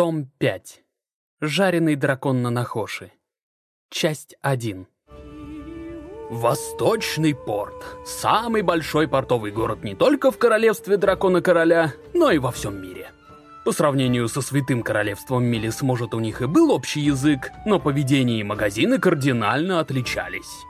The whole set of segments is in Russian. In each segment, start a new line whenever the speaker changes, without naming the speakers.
Том 5. Жареный дракон на Нахоши. Часть 1. Восточный порт. Самый большой портовый город не только в королевстве Дракона-Короля, но и во всем мире. По сравнению со Святым Королевством Милис, может, у них и был общий язык, но поведение и магазины кардинально отличались.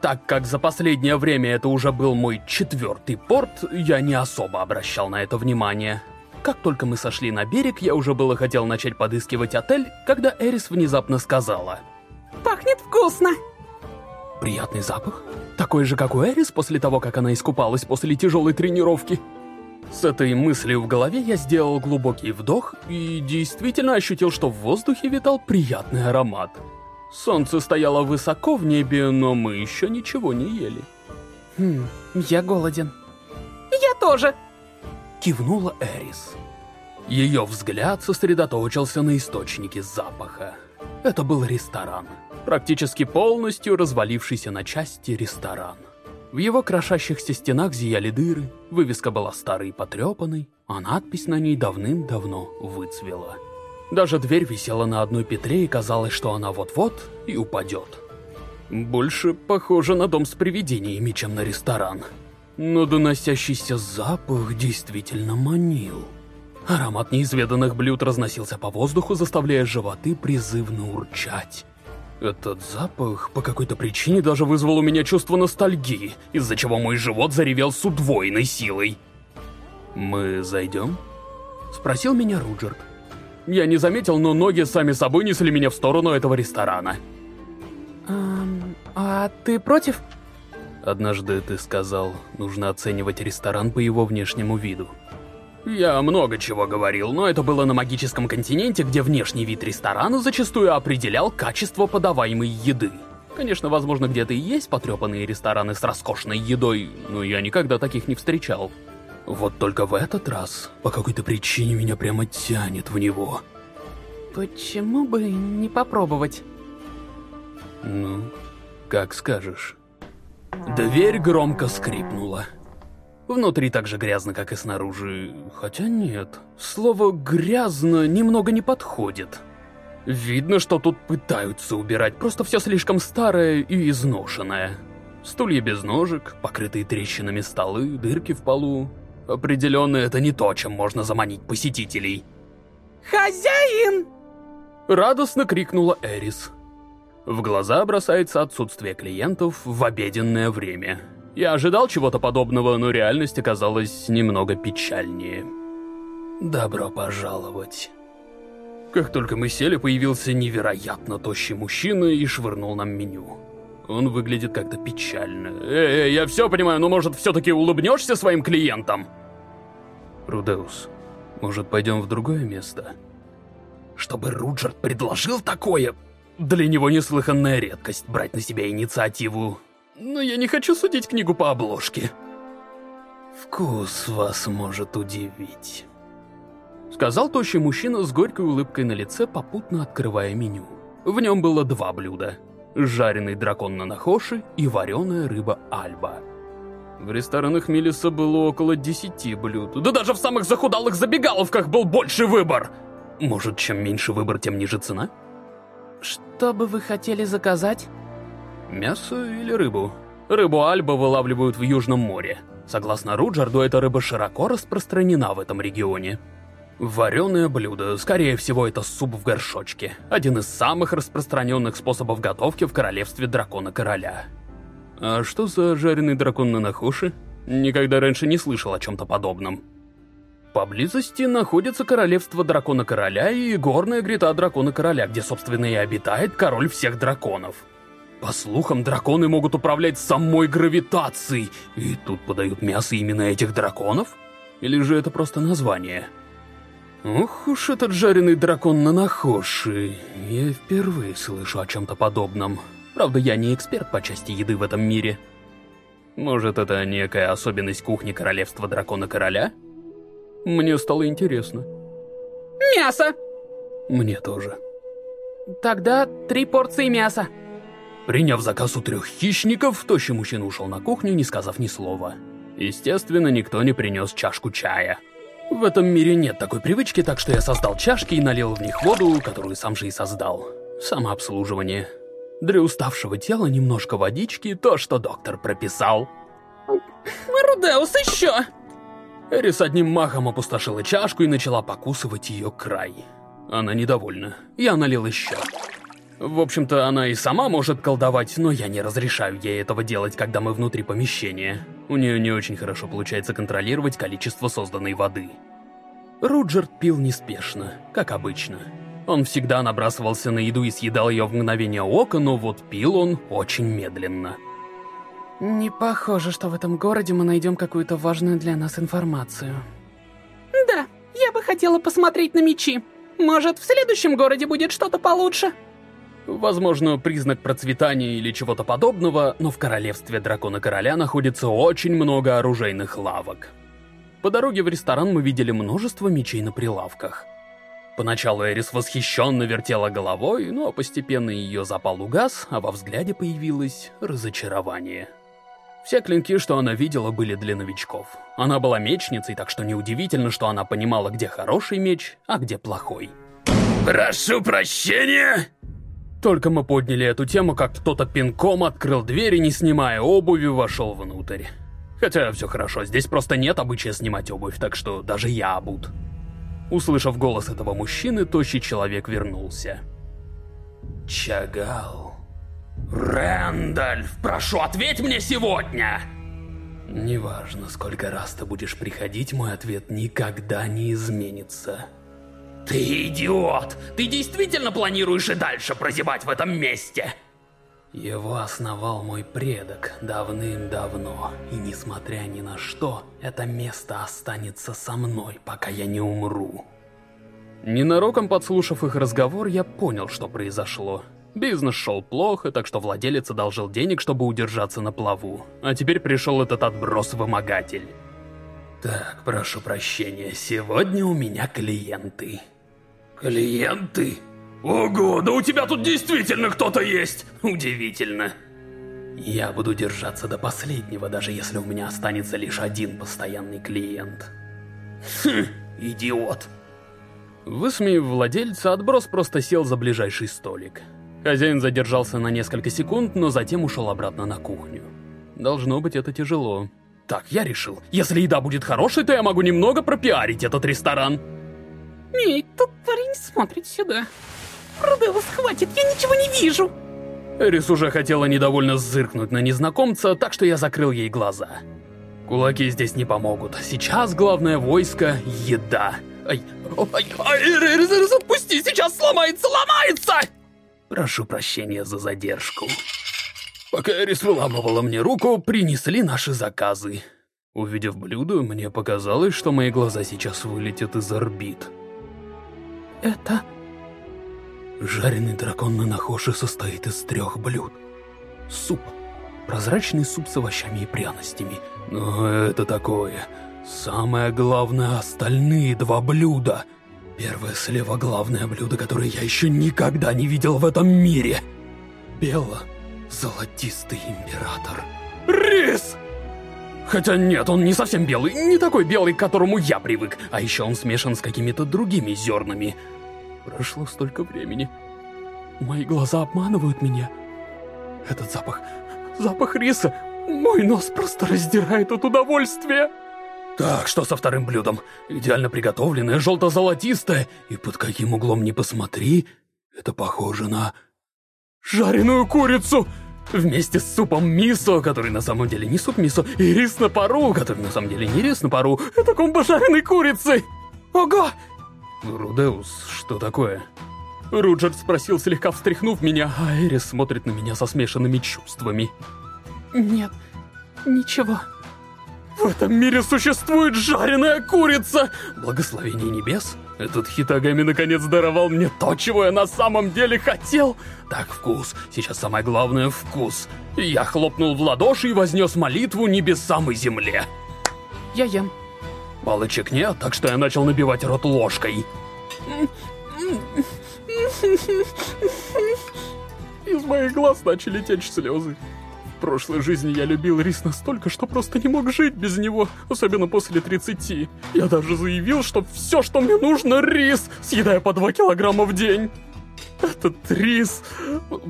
Так как за последнее время это уже был мой четвертый порт, я не особо обращал на это внимание. Как только мы сошли на берег, я уже было хотел начать подыскивать отель, когда Эрис внезапно сказала.
«Пахнет вкусно!»
Приятный запах. Такой же, как у Эрис после того, как она искупалась после тяжелой тренировки. С этой мыслью в голове я сделал глубокий вдох и действительно ощутил, что в воздухе витал приятный аромат. Солнце стояло высоко в небе, но мы еще ничего не ели.
Хм, я голоден. Я тоже
кивнула Эрис. Ее взгляд сосредоточился на источнике запаха. Это был ресторан. Практически полностью развалившийся на части ресторан. В его крошащихся стенах зияли дыры, вывеска была старой и потрепанной, а надпись на ней давным-давно выцвела. Даже дверь висела на одной петле, и казалось, что она вот-вот и упадет. Больше похоже на дом с привидениями, чем на ресторан но доносящийся запах действительно манил. Аромат неизведанных блюд разносился по воздуху, заставляя животы призывно урчать. Этот запах по какой-то причине даже вызвал у меня чувство ностальгии, из-за чего мой живот заревел с удвоенной силой. «Мы зайдем?» — спросил меня Руджерт. Я не заметил, но ноги сами собой несли меня в сторону этого ресторана.
«Эм, а ты против?»
Однажды ты сказал, нужно оценивать ресторан по его внешнему виду. Я много чего говорил, но это было на магическом континенте, где внешний вид ресторана зачастую определял качество подаваемой еды. Конечно, возможно, где-то и есть потрепанные рестораны с роскошной едой, но я никогда таких не встречал. Вот только в этот раз, по какой-то причине, меня прямо тянет в него.
Почему бы не попробовать?
Ну, как скажешь. Дверь громко скрипнула. Внутри так же грязно, как и снаружи. Хотя нет, слово «грязно» немного не подходит. Видно, что тут пытаются убирать, просто все слишком старое и изношенное. Стулья без ножек, покрытые трещинами столы, дырки в полу. Определенно, это не то, чем можно заманить посетителей.
«Хозяин!»
Радостно крикнула Эрис. В глаза бросается отсутствие клиентов в обеденное время. Я ожидал чего-то подобного, но реальность оказалась немного печальнее. Добро пожаловать. Как только мы сели, появился невероятно тощий мужчина и швырнул нам меню. Он выглядит как-то печально. Эй, эй, я все понимаю, но может все-таки улыбнешься своим клиентам? Рудеус, может пойдем в другое место? Чтобы Руджерт предложил такое, для него неслыханная редкость брать на себя инициативу. Но я не хочу судить книгу по обложке. Вкус вас может удивить. Сказал тощий мужчина с горькой улыбкой на лице, попутно открывая меню. В нем было два блюда. Жареный дракон на нахоши и вареная рыба альба. В ресторанах Милиса было около десяти блюд. Да даже в самых захудалых забегаловках был больше выбор! Может, чем меньше выбор, тем ниже цена?
Что бы вы хотели заказать?
Мясо или рыбу? Рыбу Альба вылавливают в Южном море. Согласно Руджерду, эта рыба широко распространена в этом регионе. Вареное блюдо, скорее всего, это суп в горшочке. Один из самых распространенных способов готовки в королевстве дракона-короля. А что за жареный дракон на нахуши? Никогда раньше не слышал о чем-то подобном. Поблизости находится королевство дракона-короля и горная гряда дракона-короля, где, собственно, и обитает король всех драконов. По слухам, драконы могут управлять самой гравитацией, и тут подают мясо именно этих драконов? Или же это просто название? Ох уж этот жареный дракон на нахоши. Я впервые слышу о чем-то подобном. Правда, я не эксперт по части еды в этом мире. Может, это некая особенность кухни королевства дракона-короля? Мне стало интересно.
Мясо!
Мне тоже.
Тогда три порции мяса.
Приняв заказ у трех хищников, тощий мужчина ушел на кухню, не сказав ни слова. Естественно, никто не принес чашку чая. В этом мире нет такой привычки, так что я создал чашки и налил в них воду, которую сам же и создал. Самообслуживание. Для уставшего тела немножко водички, то, что доктор прописал.
Рудеус, еще!
Эрис одним махом опустошила чашку и начала покусывать ее край. Она недовольна. Я налил еще. В общем-то, она и сама может колдовать, но я не разрешаю ей этого делать, когда мы внутри помещения. У нее не очень хорошо получается контролировать количество созданной воды. Руджерт пил неспешно, как обычно. Он всегда набрасывался на еду и съедал ее в мгновение ока, но вот пил он очень медленно.
Не похоже, что в этом городе мы найдем какую-то важную для нас информацию. Да, я бы хотела посмотреть на мечи. Может, в следующем городе будет что-то получше?
Возможно, признак процветания или чего-то подобного, но в королевстве Дракона Короля находится очень много оружейных лавок. По дороге в ресторан мы видели множество мечей на прилавках. Поначалу Эрис восхищенно вертела головой, но постепенно ее запал угас, а во взгляде появилось разочарование. Все клинки, что она видела, были для новичков. Она была мечницей, так что неудивительно, что она понимала, где хороший меч, а где плохой. «Прошу прощения!» Только мы подняли эту тему, как кто-то пинком открыл дверь и, не снимая обуви, вошел внутрь. Хотя все хорошо, здесь просто нет обычая снимать обувь, так что даже я обут. Услышав голос этого мужчины, тощий человек вернулся. Чагал. Рэндальф, прошу, ответь мне сегодня! Неважно, сколько раз ты будешь приходить, мой ответ никогда не изменится. Ты идиот! Ты действительно планируешь и дальше прозябать в этом месте? Его основал мой предок давным-давно, и несмотря ни на что, это место останется со мной, пока я не умру. Ненароком подслушав их разговор, я понял, что произошло. Бизнес шел плохо, так что владелец одолжил денег, чтобы удержаться на плаву. А теперь пришел этот отброс-вымогатель. Так, прошу прощения, сегодня у меня клиенты. Клиенты? Ого, да у тебя тут действительно кто-то есть! Удивительно. Я буду держаться до последнего, даже если у меня останется лишь один постоянный клиент. Хм, идиот. Высмеяв владельца, отброс просто сел за ближайший столик. Хозяин задержался на несколько секунд, но затем ушел обратно на кухню. Должно быть, это тяжело. Так, я решил, если еда будет хорошей, то я могу немного пропиарить этот ресторан.
Эй, тот парень смотрит сюда. Рудеус, хватит, я ничего не вижу.
Эрис уже хотела недовольно зыркнуть на незнакомца, так что я закрыл ей глаза. Кулаки здесь не помогут. Сейчас главное войско — еда. Ай, ай, ай, Эрис, Эрис, отпусти, сейчас сломается, ломается! Прошу прощения за задержку. Пока Эрис выламывала мне руку, принесли наши заказы. Увидев блюдо, мне показалось, что мои глаза сейчас вылетят из орбит.
Это...
Жареный дракон на нахоши состоит из трех блюд. Суп. Прозрачный суп с овощами и пряностями. Но это такое. Самое главное, остальные два блюда. Первое слева главное блюдо, которое я еще никогда не видел в этом мире. Бело-золотистый император. Рис! Хотя нет, он не совсем белый, не такой белый, к которому я привык, а еще он смешан с какими-то другими зернами. Прошло столько времени. Мои глаза обманывают меня. Этот запах... запах риса... Мой нос просто раздирает от удовольствия. Так, что со вторым блюдом? Идеально приготовленное, желто-золотистое, и под каким углом ни посмотри, это похоже на... Жареную курицу! Вместе с супом мисо, который на самом деле не суп мисо, и рис на пару, который на самом деле не рис на пару, это комбо жареной курицы! Ого! Рудеус, что такое? Руджерт спросил, слегка встряхнув меня, а Эрис смотрит на меня со смешанными чувствами.
Нет, ничего.
В этом мире существует жареная курица! Благословение небес? Этот Хитагами наконец даровал мне то, чего я на самом деле хотел. Так, вкус. Сейчас самое главное — вкус. Я хлопнул в ладоши и вознес молитву небесам и земле.
Я ем.
Палочек нет, так что я начал набивать рот ложкой. Из моих глаз начали течь слезы. В прошлой жизни я любил рис настолько, что просто не мог жить без него, особенно после 30. Я даже заявил, что все, что мне нужно, рис, съедая по 2 килограмма в день. Этот рис...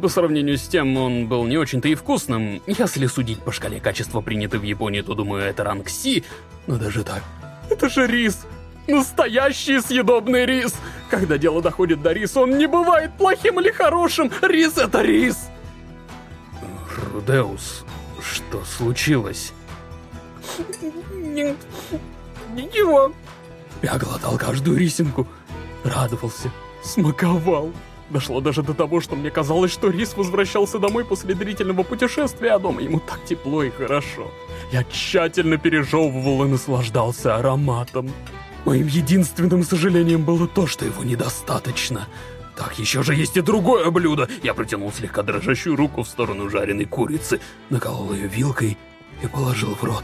По сравнению с тем, он был не очень-то и вкусным. Если судить по шкале качества, принятой в Японии, то, думаю, это ранг Си. Но даже так... Это же рис! Настоящий съедобный рис! Когда дело доходит до риса, он не бывает плохим или хорошим! Рис — это рис! Рудеус, что случилось? Ничего. Я глотал каждую рисинку, радовался, смаковал. Дошло даже до того, что мне казалось, что Рис возвращался домой после длительного путешествия, а дома ему так тепло и хорошо. Я тщательно пережевывал и наслаждался ароматом. Моим единственным сожалением было то, что его недостаточно. Так, еще же есть и другое блюдо. Я протянул слегка дрожащую руку в сторону жареной курицы, наколол ее вилкой и положил в рот.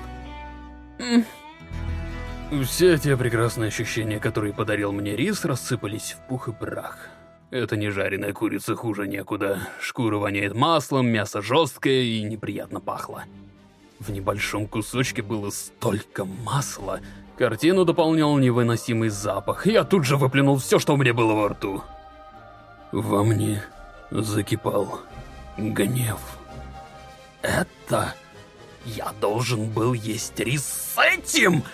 Все те прекрасные ощущения, которые подарил мне рис, рассыпались в пух и прах. Это не жареная курица хуже некуда. Шкура воняет маслом, мясо жесткое и неприятно пахло. В небольшом кусочке было столько масла. Картину дополнял невыносимый запах. Я тут же выплюнул все, что у меня было во рту. Во мне закипал гнев. Это... Я должен был есть рис с этим...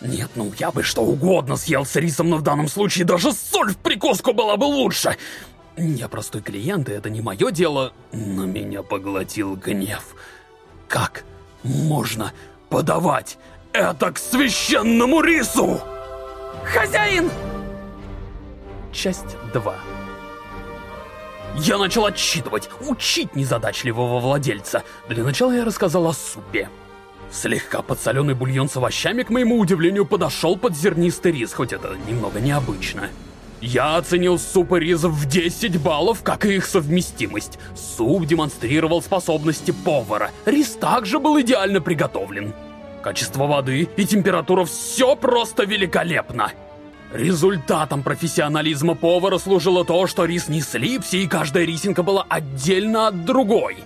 Нет, ну я бы что угодно съел с рисом, но в данном случае даже соль в прикуску была бы лучше. Я простой клиент, и это не мое дело, но меня поглотил гнев. Как можно подавать это к священному рису?
Хозяин!
Часть 2 Я начал отчитывать, учить незадачливого владельца. Для начала я рассказал о супе. Слегка подсоленный бульон с овощами, к моему удивлению, подошел под зернистый рис, хоть это немного необычно. Я оценил суп и рис в 10 баллов, как и их совместимость. Суп демонстрировал способности повара. Рис также был идеально приготовлен. Качество воды и температура все просто великолепно. Результатом профессионализма повара служило то, что рис не слипся и каждая рисинка была отдельно от другой.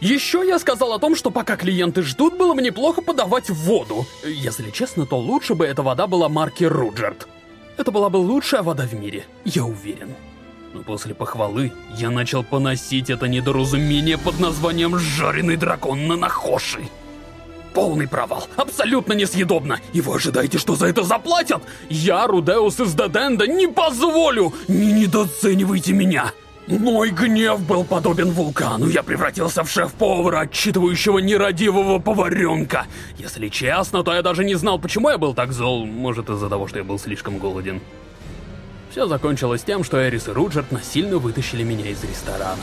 Еще я сказал о том, что пока клиенты ждут, было бы неплохо подавать воду. Если честно, то лучше бы эта вода была марки Руджерт. Это была бы лучшая вода в мире, я уверен. Но после похвалы я начал поносить это недоразумение под названием «Жареный дракон на Нахоши». Полный провал, абсолютно несъедобно, и вы ожидаете, что за это заплатят? Я, Рудеус из Деденда, не позволю! Не недооценивайте меня! Мой гнев был подобен вулкану. Я превратился в шеф-повара, отчитывающего нерадивого поваренка. Если честно, то я даже не знал, почему я был так зол. Может, из-за того, что я был слишком голоден. Все закончилось тем, что Эрис и Руджерт насильно вытащили меня из ресторана.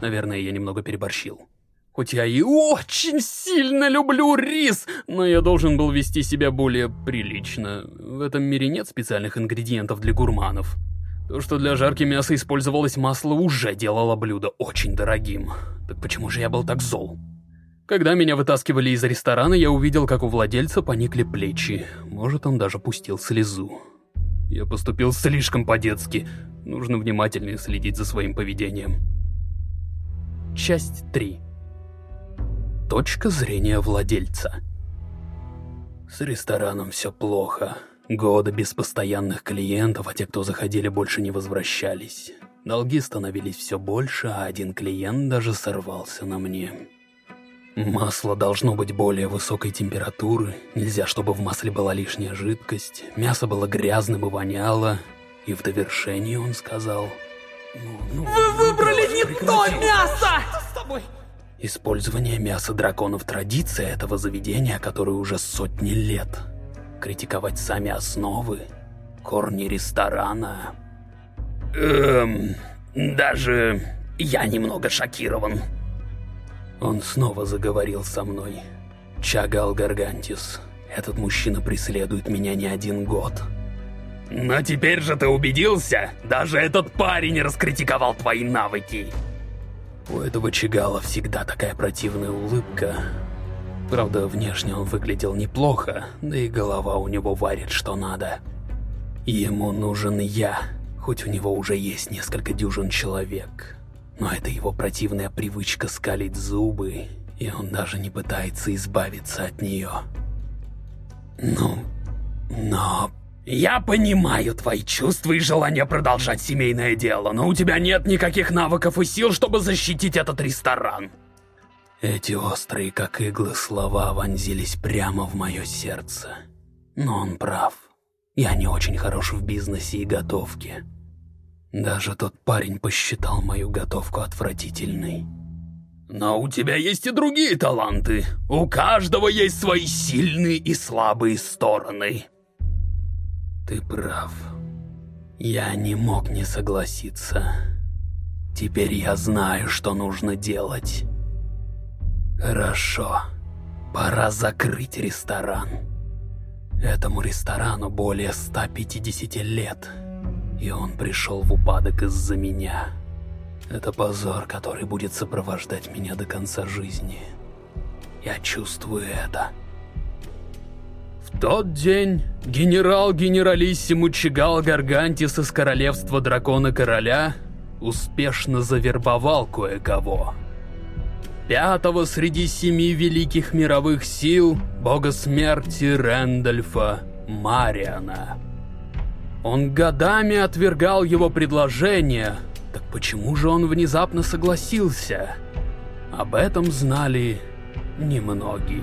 Наверное, я немного переборщил. Хоть я и очень сильно люблю рис, но я должен был вести себя более прилично. В этом мире нет специальных ингредиентов для гурманов. То, что для жарки мяса использовалось масло, уже делало блюдо очень дорогим. Так почему же я был так зол? Когда меня вытаскивали из ресторана, я увидел, как у владельца поникли плечи. Может, он даже пустил слезу. Я поступил слишком по-детски. Нужно внимательнее следить за своим поведением. Часть 3 Точка зрения владельца С рестораном все плохо. Годы без постоянных клиентов, а те, кто заходили, больше не возвращались. Долги становились все больше, а один клиент даже сорвался на мне. Масло должно быть более высокой температуры, нельзя, чтобы в масле была лишняя жидкость, мясо было грязным и воняло, и в довершении он сказал...
Ну, ну, Вы выбрали не то мясо! Что с тобой?
Использование мяса драконов традиция этого заведения, которое уже сотни лет критиковать сами основы, корни ресторана. Эм, даже я немного шокирован. Он снова заговорил со мной. Чагал Гаргантис, этот мужчина преследует меня не один год. Но теперь же ты убедился? Даже этот парень раскритиковал твои навыки. У этого Чагала всегда такая противная улыбка, Правда, внешне он выглядел неплохо, да и голова у него варит что надо. Ему нужен я, хоть у него уже есть несколько дюжин человек. Но это его противная привычка скалить зубы и он даже не пытается избавиться от нее. Ну, но... Я понимаю твои чувства и желание продолжать семейное дело, но у тебя нет никаких навыков и сил, чтобы защитить этот ресторан. Эти острые, как иглы, слова вонзились прямо в мое сердце. Но он прав. Я не очень хорош в бизнесе и готовке. Даже тот парень посчитал мою готовку отвратительной. Но у тебя есть и другие таланты. У каждого есть свои сильные и слабые стороны. Ты прав. Я не мог не согласиться. Теперь я знаю, что нужно делать. Хорошо. Пора закрыть ресторан. Этому ресторану более 150 лет. И он пришел в упадок из-за меня. Это позор, который будет сопровождать меня до конца жизни. Я чувствую это. Тот день генерал-генералиссиму Чигал Гаргантис из королевства Дракона Короля успешно завербовал кое-кого. Пятого среди семи великих мировых сил, бога смерти Рэндольфа Мариана. Он годами отвергал его предложения, так почему же он внезапно согласился? Об этом знали немногие.